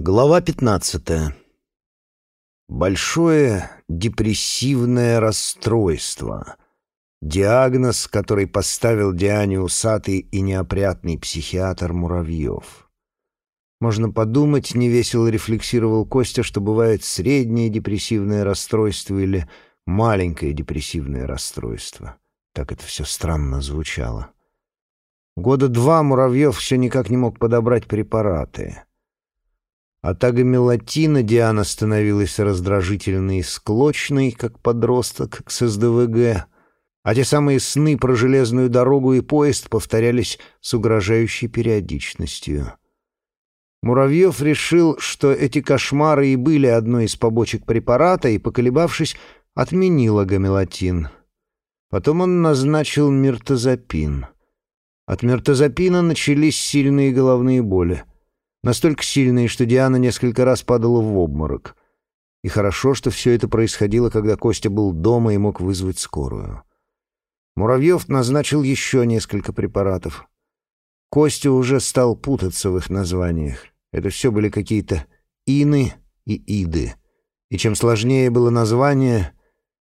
Глава 15. Большое депрессивное расстройство. Диагноз, который поставил Диане усатый и неопрятный психиатр Муравьев. Можно подумать, невесело рефлексировал Костя, что бывает среднее депрессивное расстройство или маленькое депрессивное расстройство. Так это все странно звучало. Года два Муравьев все никак не мог подобрать препараты — от агомелатина Диана становилась раздражительной и склочной, как подросток с СДВГ, а те самые сны про железную дорогу и поезд повторялись с угрожающей периодичностью. Муравьев решил, что эти кошмары и были одной из побочек препарата, и, поколебавшись, отменил агомелатин. Потом он назначил миртазапин. От миртазапина начались сильные головные боли настолько сильные, что Диана несколько раз падала в обморок. И хорошо, что все это происходило, когда Костя был дома и мог вызвать скорую. Муравьев назначил еще несколько препаратов. Костя уже стал путаться в их названиях. Это все были какие-то ины и иды. И чем сложнее было название,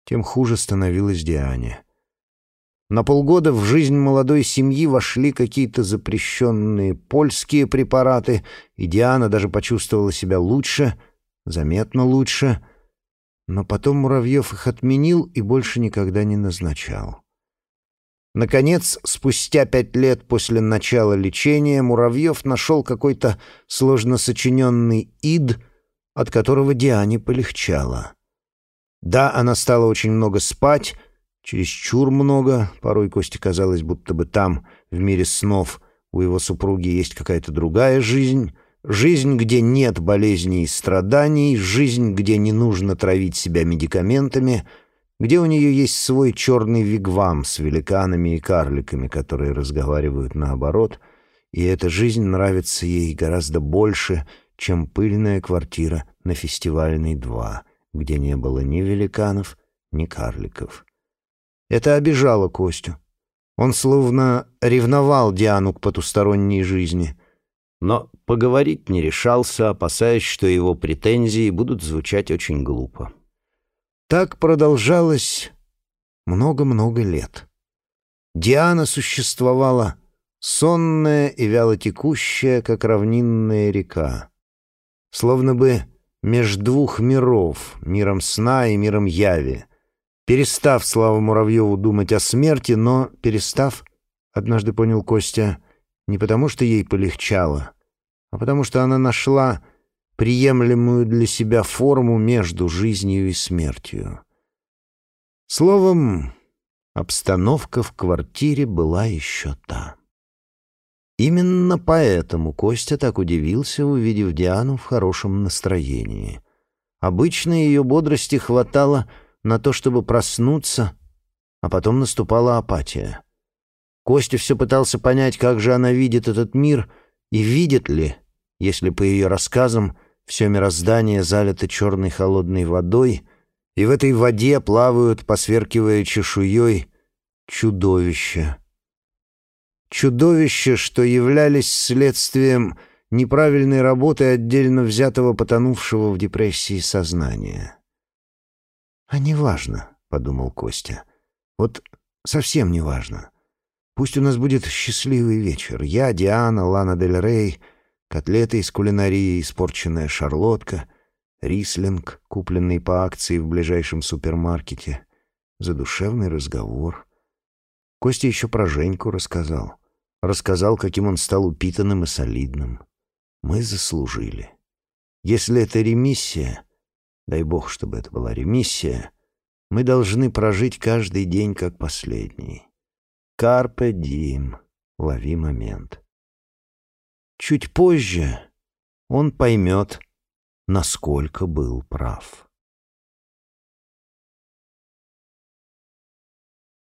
тем хуже становилось Диане. На полгода в жизнь молодой семьи вошли какие-то запрещенные польские препараты, и Диана даже почувствовала себя лучше, заметно лучше. Но потом Муравьев их отменил и больше никогда не назначал. Наконец, спустя пять лет после начала лечения, Муравьев нашел какой-то сложно сочиненный ид, от которого Диане полегчало. Да, она стала очень много спать, Чересчур много, порой Косте казалось, будто бы там, в мире снов, у его супруги есть какая-то другая жизнь, жизнь, где нет болезней и страданий, жизнь, где не нужно травить себя медикаментами, где у нее есть свой черный вигвам с великанами и карликами, которые разговаривают наоборот, и эта жизнь нравится ей гораздо больше, чем пыльная квартира на фестивальной 2, где не было ни великанов, ни карликов. Это обижало Костю. Он словно ревновал Диану к потусторонней жизни, но поговорить не решался, опасаясь, что его претензии будут звучать очень глупо. Так продолжалось много-много лет. Диана существовала сонная и вялотекущая, как равнинная река. Словно бы между двух миров, миром сна и миром яви перестав Славу Муравьеву думать о смерти, но перестав, однажды понял Костя, не потому что ей полегчало, а потому что она нашла приемлемую для себя форму между жизнью и смертью. Словом, обстановка в квартире была еще та. Именно поэтому Костя так удивился, увидев Диану в хорошем настроении. Обычно ее бодрости хватало — на то, чтобы проснуться, а потом наступала апатия. Костя все пытался понять, как же она видит этот мир и видит ли, если по ее рассказам все мироздание залито черной холодной водой, и в этой воде плавают, посверкивая чешуей, чудовища. Чудовища, что являлись следствием неправильной работы отдельно взятого потонувшего в депрессии сознания. «А неважно», — подумал Костя. «Вот совсем неважно. Пусть у нас будет счастливый вечер. Я, Диана, Лана Дель Рей, котлеты из кулинарии, испорченная шарлотка, рислинг, купленный по акции в ближайшем супермаркете, задушевный разговор». Костя еще про Женьку рассказал. Рассказал, каким он стал упитанным и солидным. Мы заслужили. Если это ремиссия, дай бог, чтобы это была ремиссия, мы должны прожить каждый день как последний. Карпе дим, лови момент. Чуть позже он поймет, насколько был прав.